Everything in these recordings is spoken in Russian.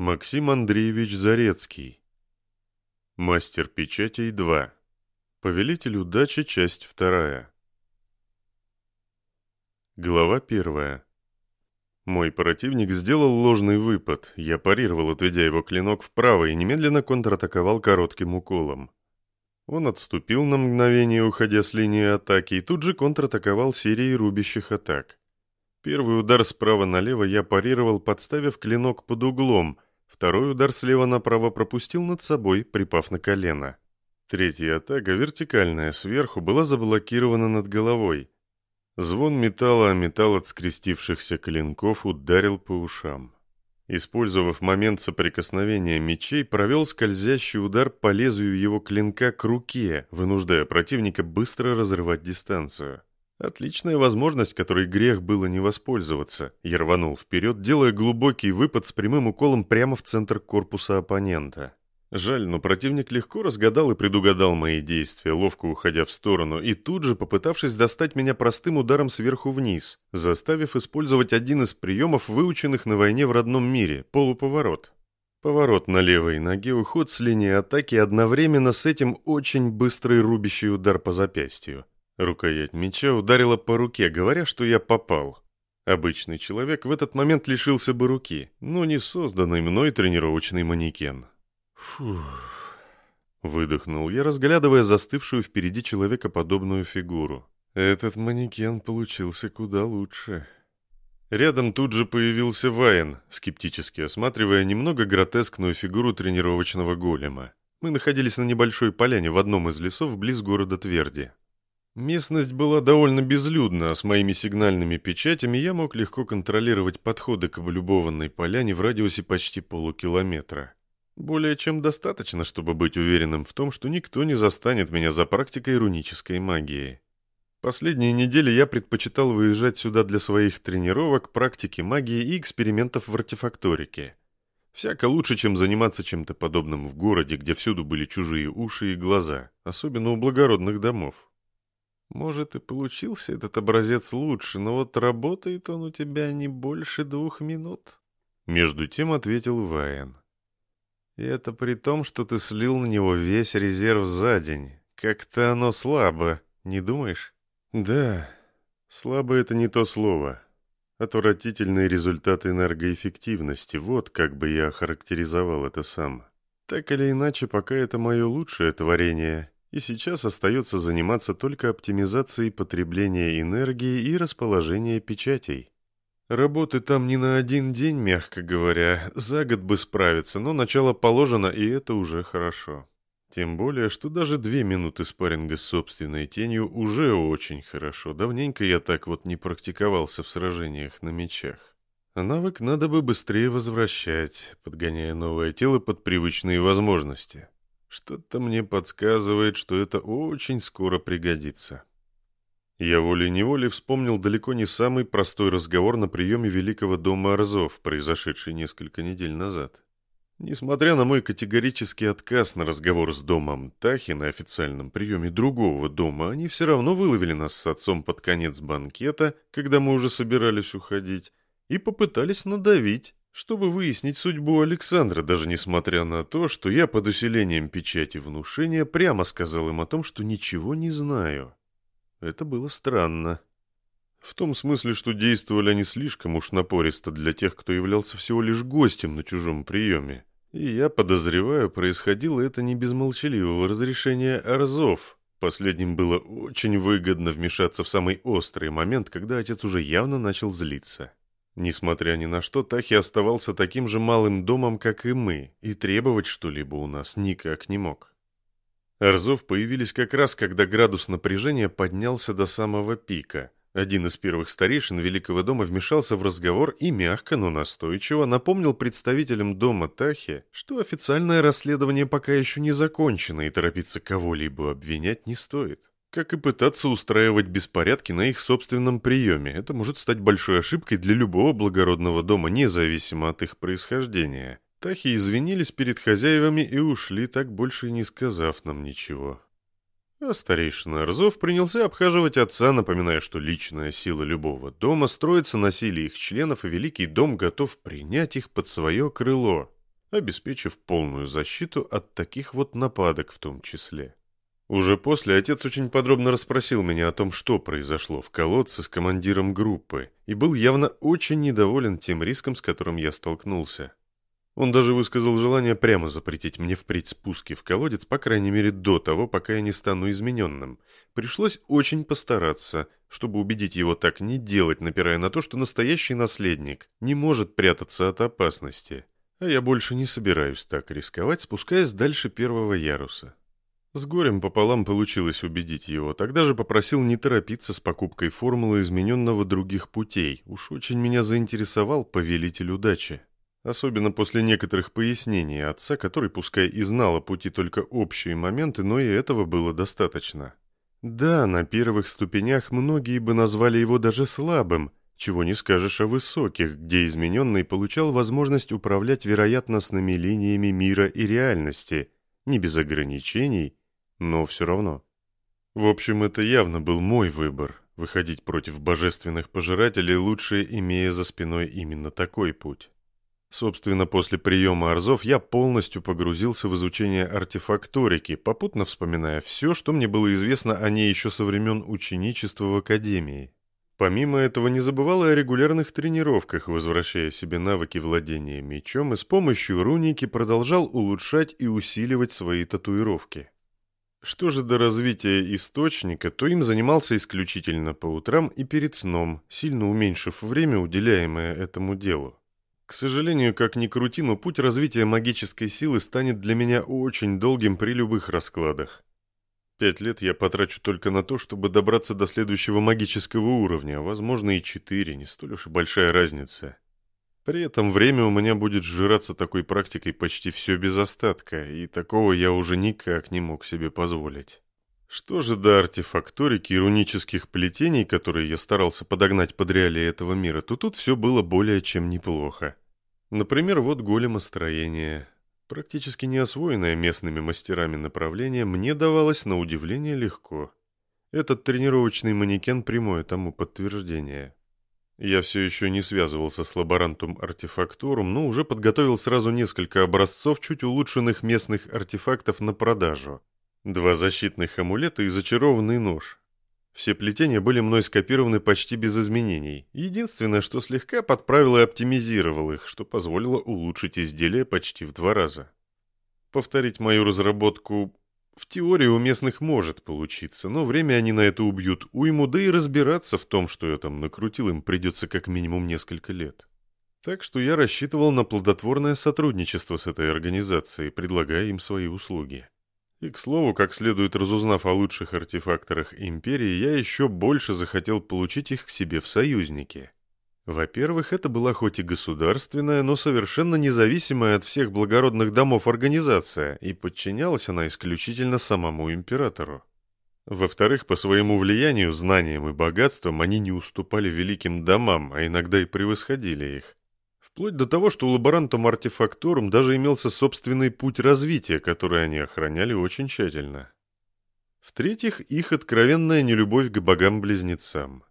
Максим Андреевич Зарецкий. Мастер печатей 2. Повелитель удачи, часть 2. Глава 1. Мой противник сделал ложный выпад. Я парировал, отведя его клинок вправо, и немедленно контратаковал коротким уколом. Он отступил на мгновение, уходя с линии атаки, и тут же контратаковал серией рубящих атак. Первый удар справа налево я парировал, подставив клинок под углом — Второй удар слева направо пропустил над собой, припав на колено. Третья атака, вертикальная, сверху, была заблокирована над головой. Звон металла о металл от скрестившихся клинков ударил по ушам. Использовав момент соприкосновения мечей, провел скользящий удар по лезвию его клинка к руке, вынуждая противника быстро разрывать дистанцию. Отличная возможность, которой грех было не воспользоваться. Я рванул вперед, делая глубокий выпад с прямым уколом прямо в центр корпуса оппонента. Жаль, но противник легко разгадал и предугадал мои действия, ловко уходя в сторону, и тут же попытавшись достать меня простым ударом сверху вниз, заставив использовать один из приемов, выученных на войне в родном мире – полуповорот. Поворот на левой ноге, уход с линии атаки, одновременно с этим очень быстрый рубящий удар по запястью. Рукоять меча ударила по руке, говоря, что я попал. Обычный человек в этот момент лишился бы руки, но не созданный мной тренировочный манекен. Фух. Выдохнул я, разглядывая застывшую впереди человекоподобную фигуру. Этот манекен получился куда лучше. Рядом тут же появился Вайн, скептически осматривая немного гротескную фигуру тренировочного голема. Мы находились на небольшой поляне в одном из лесов близ города Тверди. Местность была довольно безлюдна, а с моими сигнальными печатями я мог легко контролировать подходы к облюбованной поляне в радиусе почти полукилометра. Более чем достаточно, чтобы быть уверенным в том, что никто не застанет меня за практикой рунической магии. Последние недели я предпочитал выезжать сюда для своих тренировок, практики магии и экспериментов в артефакторике. Всяко лучше, чем заниматься чем-то подобным в городе, где всюду были чужие уши и глаза, особенно у благородных домов. Может, и получился этот образец лучше, но вот работает он у тебя не больше двух минут. Между тем ответил Вайен. И это при том, что ты слил на него весь резерв за день. Как-то оно слабо, не думаешь? Да, слабо это не то слово. Отвратительные результаты энергоэффективности, вот как бы я охарактеризовал это сам. Так или иначе, пока это мое лучшее творение, и сейчас остается заниматься только оптимизацией потребления энергии и расположения печатей. Работы там не на один день, мягко говоря, за год бы справиться, но начало положено, и это уже хорошо. Тем более, что даже две минуты спарринга с собственной тенью уже очень хорошо. Давненько я так вот не практиковался в сражениях на мечах. А навык надо бы быстрее возвращать, подгоняя новое тело под привычные возможности. Что-то мне подсказывает, что это очень скоро пригодится. Я волей-неволей вспомнил далеко не самый простой разговор на приеме Великого дома Арзов, произошедший несколько недель назад. Несмотря на мой категорический отказ на разговор с домом Тахи на официальном приеме другого дома, они все равно выловили нас с отцом под конец банкета, когда мы уже собирались уходить, и попытались надавить, чтобы выяснить судьбу Александра, даже несмотря на то, что я под усилением печати внушения прямо сказал им о том, что ничего не знаю. Это было странно. В том смысле, что действовали они слишком уж напористо для тех, кто являлся всего лишь гостем на чужом приеме. И я подозреваю, происходило это не без молчаливого разрешения Арзов. Последним было очень выгодно вмешаться в самый острый момент, когда отец уже явно начал злиться. Несмотря ни на что, Тахи оставался таким же малым домом, как и мы, и требовать что-либо у нас никак не мог. Арзов появились как раз, когда градус напряжения поднялся до самого пика. Один из первых старейшин Великого дома вмешался в разговор и мягко, но настойчиво напомнил представителям дома Тахи, что официальное расследование пока еще не закончено и торопиться кого-либо обвинять не стоит как и пытаться устраивать беспорядки на их собственном приеме. Это может стать большой ошибкой для любого благородного дома, независимо от их происхождения. Тахи извинились перед хозяевами и ушли, так больше и не сказав нам ничего. А старейшина Арзов принялся обхаживать отца, напоминая, что личная сила любого дома строится на силе их членов, и великий дом готов принять их под свое крыло. обеспечив полную защиту от таких вот нападок в том числе. Уже после отец очень подробно расспросил меня о том, что произошло в колодце с командиром группы, и был явно очень недоволен тем риском, с которым я столкнулся. Он даже высказал желание прямо запретить мне впредь спуски в колодец, по крайней мере до того, пока я не стану измененным. Пришлось очень постараться, чтобы убедить его так не делать, напирая на то, что настоящий наследник не может прятаться от опасности. А я больше не собираюсь так рисковать, спускаясь дальше первого яруса. С горем пополам получилось убедить его. Тогда же попросил не торопиться с покупкой формулы измененного других путей. Уж очень меня заинтересовал повелитель удачи. Особенно после некоторых пояснений отца, который пускай и знал о пути только общие моменты, но и этого было достаточно. Да, на первых ступенях многие бы назвали его даже слабым, чего не скажешь о высоких, где измененный получал возможность управлять вероятностными линиями мира и реальности, не без ограничений, но все равно. В общем, это явно был мой выбор – выходить против божественных пожирателей, лучше имея за спиной именно такой путь. Собственно, после приема Арзов я полностью погрузился в изучение артефакторики, попутно вспоминая все, что мне было известно о ней еще со времен ученичества в Академии. Помимо этого не забывал и о регулярных тренировках, возвращая себе навыки владения мечом и с помощью руники продолжал улучшать и усиливать свои татуировки. Что же до развития источника, то им занимался исключительно по утрам и перед сном, сильно уменьшив время, уделяемое этому делу. К сожалению, как ни крути, но путь развития магической силы станет для меня очень долгим при любых раскладах. Пять лет я потрачу только на то, чтобы добраться до следующего магического уровня, а возможно и четыре, не столь уж и большая разница. При этом время у меня будет сжираться такой практикой почти все без остатка, и такого я уже никак не мог себе позволить. Что же до артефакторики и рунических плетений, которые я старался подогнать под реалии этого мира, то тут все было более чем неплохо. Например, вот големостроение. Практически не освоенное местными мастерами направление мне давалось на удивление легко. Этот тренировочный манекен прямое тому подтверждение. Я все еще не связывался с лаборантом артефактурум, но уже подготовил сразу несколько образцов чуть улучшенных местных артефактов на продажу. Два защитных амулета и зачарованный нож. Все плетения были мной скопированы почти без изменений. Единственное, что слегка подправил и оптимизировал их, что позволило улучшить изделие почти в два раза. Повторить мою разработку в теории у местных может получиться, но время они на это убьют уйму, да и разбираться в том, что я там накрутил, им придется как минимум несколько лет. Так что я рассчитывал на плодотворное сотрудничество с этой организацией, предлагая им свои услуги. И, к слову, как следует разузнав о лучших артефакторах Империи, я еще больше захотел получить их к себе в союзники. Во-первых, это была хоть и государственная, но совершенно независимая от всех благородных домов организация, и подчинялась она исключительно самому императору. Во-вторых, по своему влиянию, знаниям и богатствам они не уступали великим домам, а иногда и превосходили их. Вплоть до того, что у лаборантам артефакторум даже имелся собственный путь развития, который они охраняли очень тщательно. В-третьих, их откровенная нелюбовь к богам-близнецам.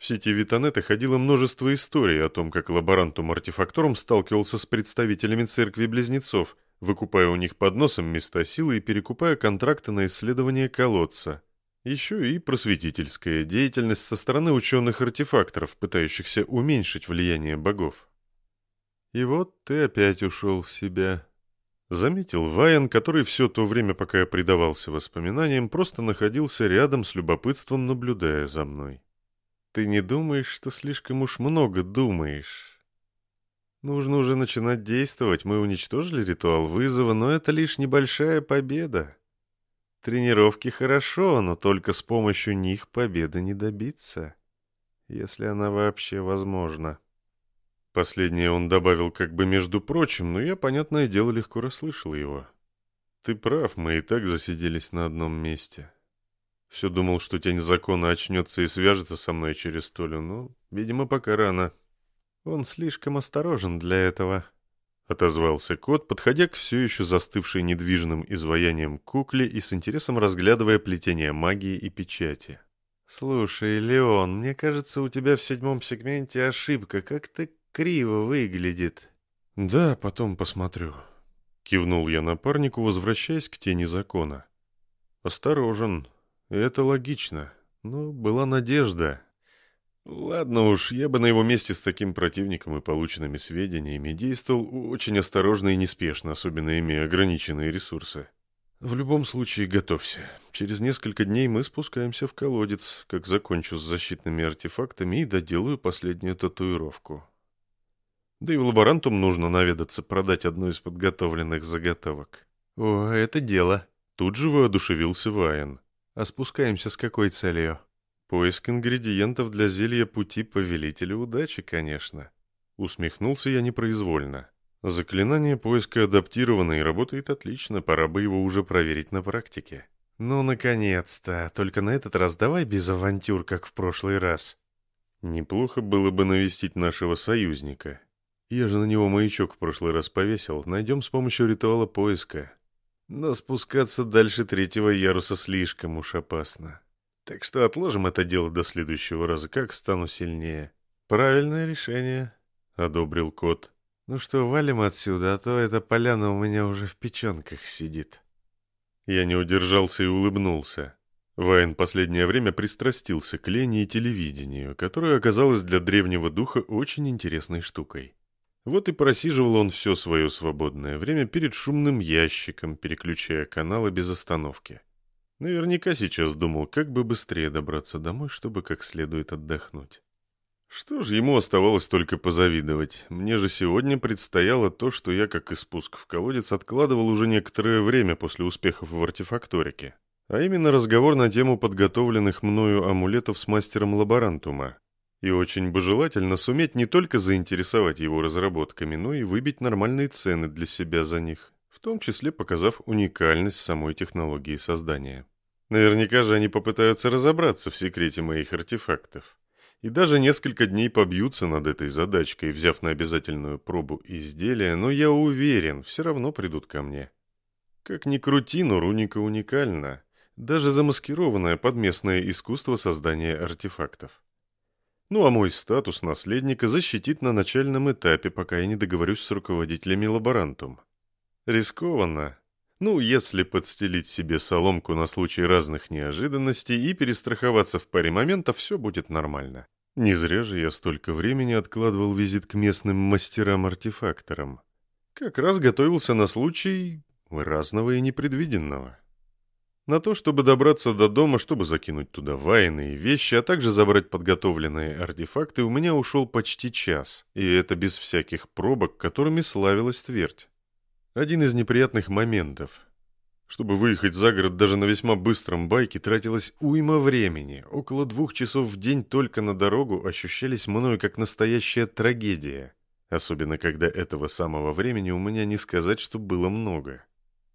В сети Витанета ходило множество историй о том, как лаборантум-артефакторум сталкивался с представителями церкви-близнецов, выкупая у них под носом места силы и перекупая контракты на исследование колодца. Еще и просветительская деятельность со стороны ученых-артефакторов, пытающихся уменьшить влияние богов. «И вот ты опять ушел в себя», — заметил Вайан, который все то время, пока я предавался воспоминаниям, просто находился рядом с любопытством, наблюдая за мной. Ты не думаешь, что слишком уж много думаешь? Нужно уже начинать действовать. Мы уничтожили ритуал вызова, но это лишь небольшая победа. Тренировки хорошо, но только с помощью них победы не добиться. Если она вообще возможна. Последнее он добавил как бы между прочим, но я, понятное дело, легко расслышал его. Ты прав, мы и так засиделись на одном месте. Все думал, что тень закона очнется и свяжется со мной через Толю, но, видимо, пока рано. Он слишком осторожен для этого. Отозвался кот, подходя к все еще застывшей недвижным изваянием кукле и с интересом разглядывая плетение магии и печати. «Слушай, Леон, мне кажется, у тебя в седьмом сегменте ошибка, как-то криво выглядит». «Да, потом посмотрю», — кивнул я напарнику, возвращаясь к тени закона. «Осторожен. Это логично. Но была надежда. Ладно уж, я бы на его месте с таким противником и полученными сведениями действовал очень осторожно и неспешно, особенно имея ограниченные ресурсы. В любом случае, готовься. Через несколько дней мы спускаемся в колодец, как закончу с защитными артефактами и доделаю последнюю татуировку. Да и в лаборантум нужно наведаться продать одну из подготовленных заготовок. О, это дело. Тут же воодушевился Вайен. А спускаемся с какой целью? Поиск ингредиентов для зелья пути повелителя удачи, конечно. Усмехнулся я непроизвольно. Заклинание поиска адаптировано и работает отлично, пора бы его уже проверить на практике. Ну, наконец-то. Только на этот раз давай без авантюр, как в прошлый раз. Неплохо было бы навестить нашего союзника. Я же на него маячок в прошлый раз повесил. Найдем с помощью ритуала поиска. Но спускаться дальше третьего яруса слишком уж опасно. Так что отложим это дело до следующего раза, как стану сильнее. Правильное решение, — одобрил кот. Ну что, валим отсюда, а то эта поляна у меня уже в печенках сидит. Я не удержался и улыбнулся. Вайн последнее время пристрастился к лени и телевидению, которое оказалось для древнего духа очень интересной штукой. Вот и просиживал он все свое свободное время перед шумным ящиком, переключая каналы без остановки. Наверняка сейчас думал, как бы быстрее добраться домой, чтобы как следует отдохнуть. Что ж, ему оставалось только позавидовать. Мне же сегодня предстояло то, что я, как и спуск в колодец, откладывал уже некоторое время после успехов в артефакторике. А именно разговор на тему подготовленных мною амулетов с мастером лаборантума. И очень бы желательно суметь не только заинтересовать его разработками, но и выбить нормальные цены для себя за них, в том числе показав уникальность самой технологии создания. Наверняка же они попытаются разобраться в секрете моих артефактов. И даже несколько дней побьются над этой задачкой, взяв на обязательную пробу изделия, но я уверен, все равно придут ко мне. Как ни крути, но руника уникальна, даже замаскированная под местное искусство создания артефактов. Ну а мой статус наследника защитит на начальном этапе, пока я не договорюсь с руководителями лаборантум. Рискованно. Ну, если подстелить себе соломку на случай разных неожиданностей и перестраховаться в паре моментов, все будет нормально. Не зря же я столько времени откладывал визит к местным мастерам-артефакторам. Как раз готовился на случай разного и непредвиденного. На то, чтобы добраться до дома, чтобы закинуть туда вайны и вещи, а также забрать подготовленные артефакты, у меня ушел почти час, и это без всяких пробок, которыми славилась твердь. Один из неприятных моментов. Чтобы выехать за город даже на весьма быстром байке тратилось уйма времени. Около двух часов в день только на дорогу ощущались мною как настоящая трагедия. Особенно, когда этого самого времени у меня не сказать, что было много.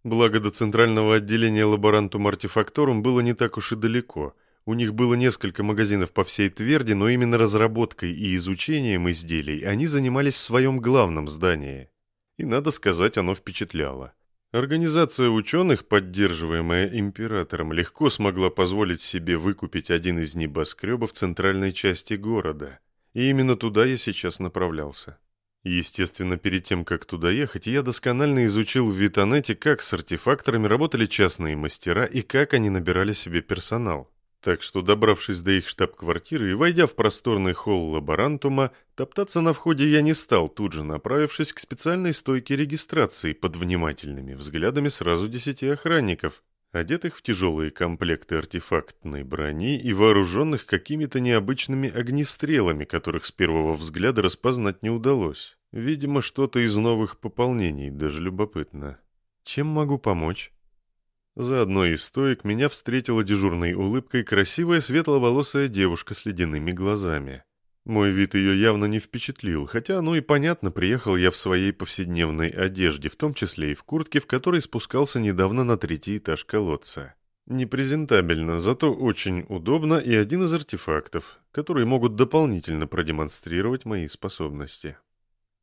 Благо до центрального отделения лаборантум артефакторум было не так уж и далеко. У них было несколько магазинов по всей Тверди, но именно разработкой и изучением изделий они занимались в своем главном здании. И, надо сказать, оно впечатляло. Организация ученых, поддерживаемая императором, легко смогла позволить себе выкупить один из небоскребов центральной части города. И именно туда я сейчас направлялся. Естественно, перед тем, как туда ехать, я досконально изучил в Витанете, как с артефакторами работали частные мастера и как они набирали себе персонал. Так что, добравшись до их штаб-квартиры и войдя в просторный холл лаборантума, топтаться на входе я не стал, тут же направившись к специальной стойке регистрации под внимательными взглядами сразу десяти охранников, одетых в тяжелые комплекты артефактной брони и вооруженных какими-то необычными огнестрелами, которых с первого взгляда распознать не удалось. Видимо, что-то из новых пополнений, даже любопытно. Чем могу помочь? За одной из стоек меня встретила дежурной улыбкой красивая светловолосая девушка с ледяными глазами. Мой вид ее явно не впечатлил, хотя, ну и понятно, приехал я в своей повседневной одежде, в том числе и в куртке, в которой спускался недавно на третий этаж колодца. Непрезентабельно, зато очень удобно и один из артефактов, которые могут дополнительно продемонстрировать мои способности.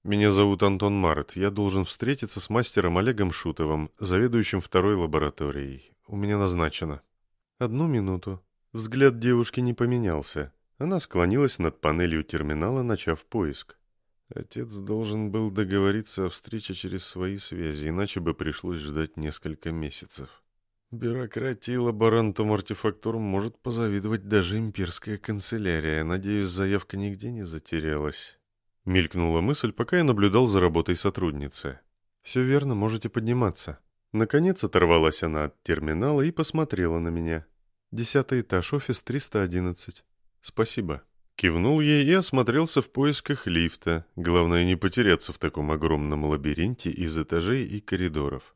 Меня зовут Антон Март, я должен встретиться с мастером Олегом Шутовым, заведующим второй лабораторией. У меня назначено. Одну минуту. Взгляд девушки не поменялся. Она склонилась над панелью терминала, начав поиск. Отец должен был договориться о встрече через свои связи, иначе бы пришлось ждать несколько месяцев. Бюрократии лаборантум артефактурум может позавидовать даже имперская канцелярия. Надеюсь, заявка нигде не затерялась. Мелькнула мысль, пока я наблюдал за работой сотрудницы. «Все верно, можете подниматься». Наконец оторвалась она от терминала и посмотрела на меня. «Десятый этаж, офис 311». «Спасибо». Кивнул ей и осмотрелся в поисках лифта. Главное не потеряться в таком огромном лабиринте из этажей и коридоров.